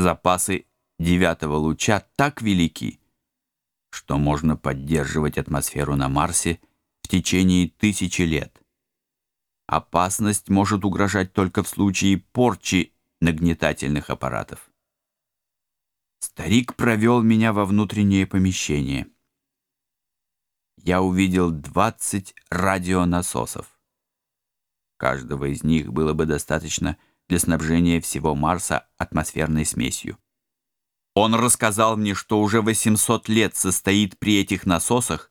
запасы девятого луча так велики, что можно поддерживать атмосферу на Марсе в течение тысячи лет. Опасность может угрожать только в случае порчи нагнетательных аппаратов. Старик провел меня во внутреннее помещение. Я увидел 20 радионасосов. Каждого из них было бы достаточно, чтобы для снабжения всего Марса атмосферной смесью. Он рассказал мне, что уже 800 лет состоит при этих насосах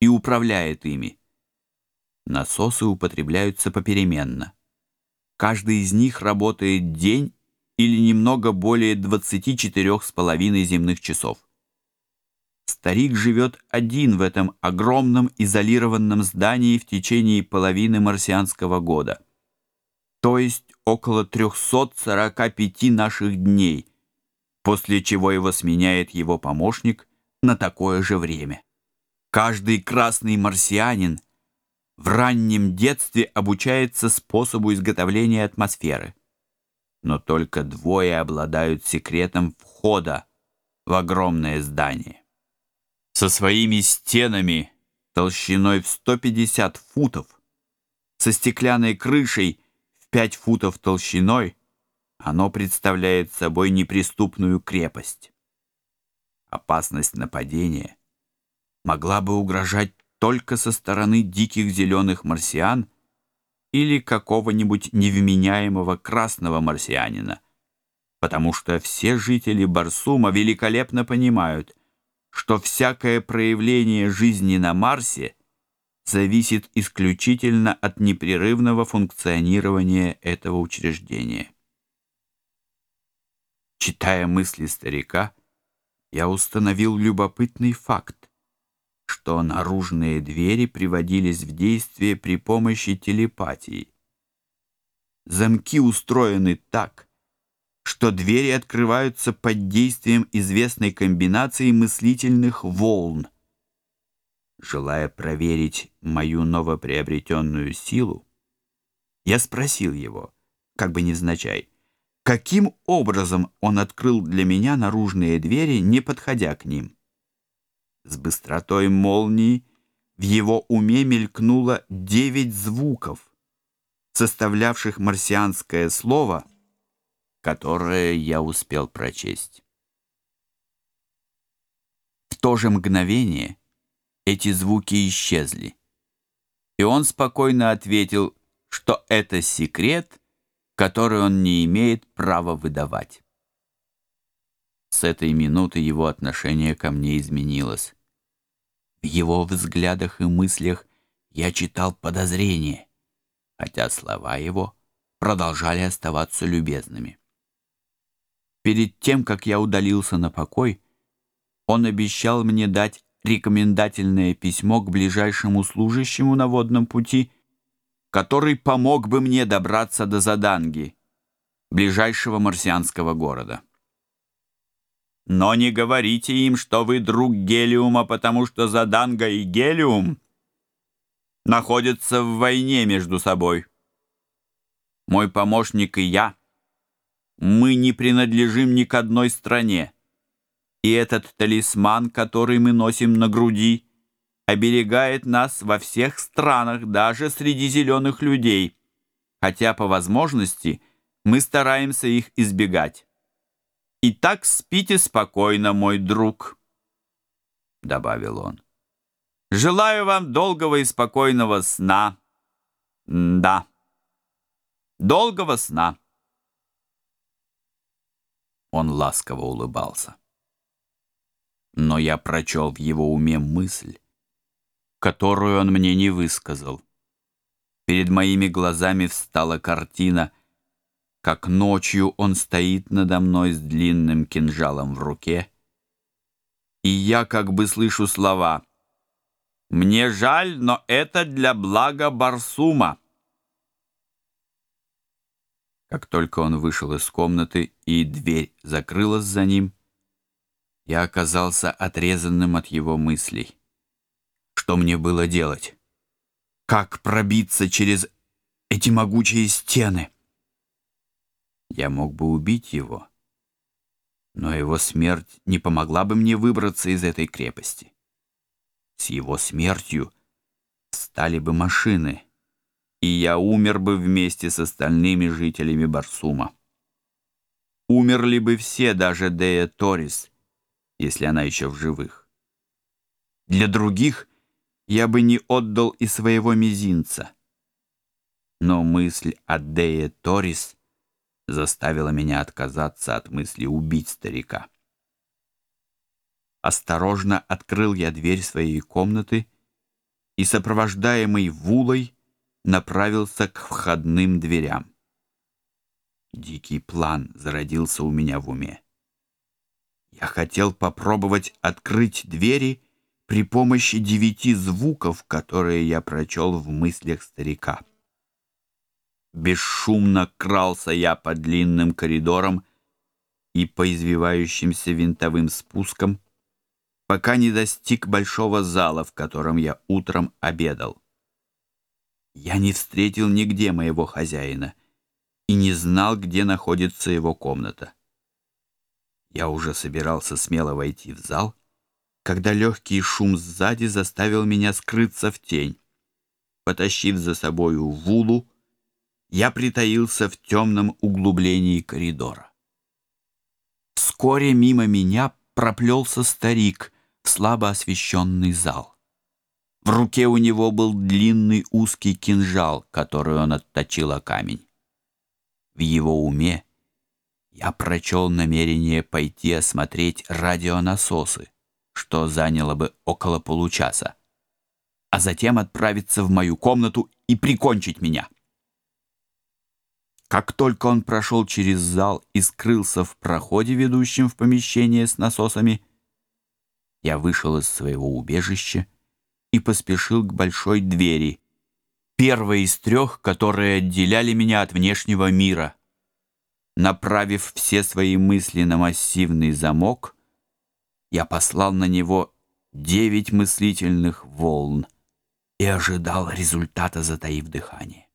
и управляет ими. Насосы употребляются попеременно. Каждый из них работает день или немного более 24,5 земных часов. Старик живет один в этом огромном изолированном здании в течение половины марсианского года то есть около 345 наших дней, после чего его сменяет его помощник на такое же время. Каждый красный марсианин в раннем детстве обучается способу изготовления атмосферы. Но только двое обладают секретом входа в огромное здание. Со своими стенами толщиной в 150 футов, со стеклянной крышей – Пять футов толщиной, оно представляет собой неприступную крепость. Опасность нападения могла бы угрожать только со стороны диких зеленых марсиан или какого-нибудь невменяемого красного марсианина, потому что все жители Барсума великолепно понимают, что всякое проявление жизни на Марсе зависит исключительно от непрерывного функционирования этого учреждения. Читая мысли старика, я установил любопытный факт, что наружные двери приводились в действие при помощи телепатии. Замки устроены так, что двери открываются под действием известной комбинации мыслительных волн – Желая проверить мою новоприобретенную силу, я спросил его, как бы невзначай, каким образом он открыл для меня наружные двери, не подходя к ним. С быстротой молнии в его уме мелькнуло девять звуков, составлявших марсианское слово, которое я успел прочесть. В то же мгновение эти звуки исчезли. И он спокойно ответил, что это секрет, который он не имеет права выдавать. С этой минуты его отношение ко мне изменилось. В его взглядах и мыслях я читал подозрение, хотя слова его продолжали оставаться любезными. Перед тем, как я удалился на покой, он обещал мне дать рекомендательное письмо к ближайшему служащему на водном пути, который помог бы мне добраться до Заданги, ближайшего марсианского города. Но не говорите им, что вы друг Гелиума, потому что Заданга и Гелиум находятся в войне между собой. Мой помощник и я, мы не принадлежим ни к одной стране и этот талисман, который мы носим на груди, оберегает нас во всех странах, даже среди зеленых людей, хотя по возможности мы стараемся их избегать. «Итак, спите спокойно, мой друг», — добавил он. «Желаю вам долгого и спокойного сна». М «Да, долгого сна». Он ласково улыбался но я прочел в его уме мысль, которую он мне не высказал. Перед моими глазами встала картина, как ночью он стоит надо мной с длинным кинжалом в руке, и я как бы слышу слова «Мне жаль, но это для блага Барсума». Как только он вышел из комнаты и дверь закрылась за ним, я оказался отрезанным от его мыслей. Что мне было делать? Как пробиться через эти могучие стены? Я мог бы убить его, Но его смерть не помогла бы мне выбраться из этой крепости. С его смертью стали бы машины, и я умер бы вместе с остальными жителями Барсума. Умерли бы все, даже Дея Торис, если она еще в живых. Для других я бы не отдал и своего мизинца. Но мысль о Дее Торис заставила меня отказаться от мысли убить старика. Осторожно открыл я дверь своей комнаты и, сопровождаемый Вулой, направился к входным дверям. Дикий план зародился у меня в уме. Я хотел попробовать открыть двери при помощи девяти звуков, которые я прочел в мыслях старика. Бесшумно крался я по длинным коридорам и по извивающимся винтовым спускам, пока не достиг большого зала, в котором я утром обедал. Я не встретил нигде моего хозяина и не знал, где находится его комната. Я уже собирался смело войти в зал, когда легкий шум сзади заставил меня скрыться в тень. Потащив за собою вулу, я притаился в темном углублении коридора. Вскоре мимо меня проплелся старик в слабо освещенный зал. В руке у него был длинный узкий кинжал, который он отточил о камень. В его уме — я прочел намерение пойти осмотреть радионасосы, что заняло бы около получаса, а затем отправиться в мою комнату и прикончить меня. Как только он прошел через зал и скрылся в проходе, ведущем в помещение с насосами, я вышел из своего убежища и поспешил к большой двери, первой из трех, которые отделяли меня от внешнего мира. Направив все свои мысли на массивный замок, я послал на него девять мыслительных волн и ожидал результата, затаив дыхание.